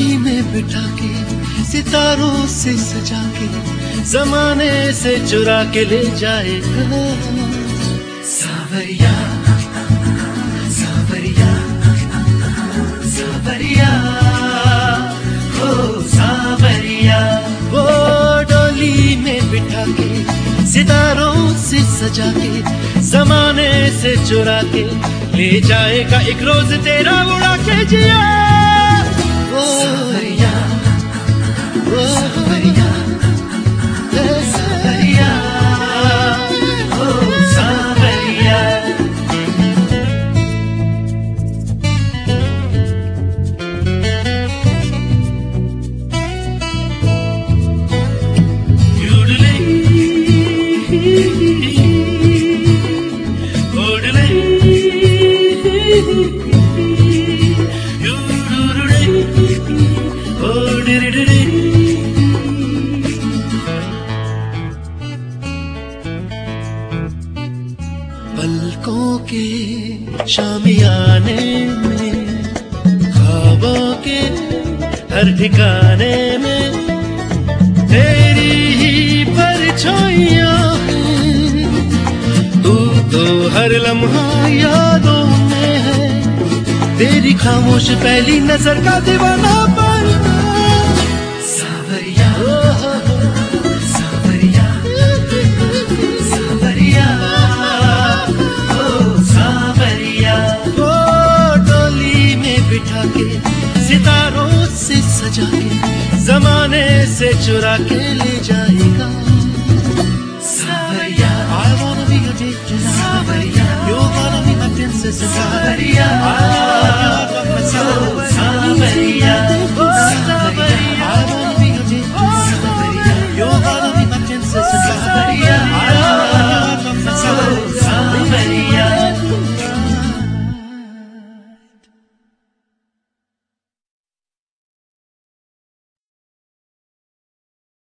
बिठा के सितारों से सजा के जमाने से चुरा के ले जाएगा सावरिया सावरिया सावरिया, हो सावरिया, वो डोली में बिठा के सितारों से सजा के जमाने से चुरा के ले जाएगा एक रोज तेरा उड़ा के जिया। पलकों के शामियाने में ख्वाबों के हर ठिकाने में, तेरी ही परछाइयाँ तू तो हर लम्हा यादों तेरी खामोश पहली नज़र का दीवाना बनना सावरिया सावरिया सावरिया डोली में बिठा के, सितारों से सजा के, जमाने से चुरा के ले जाएगा।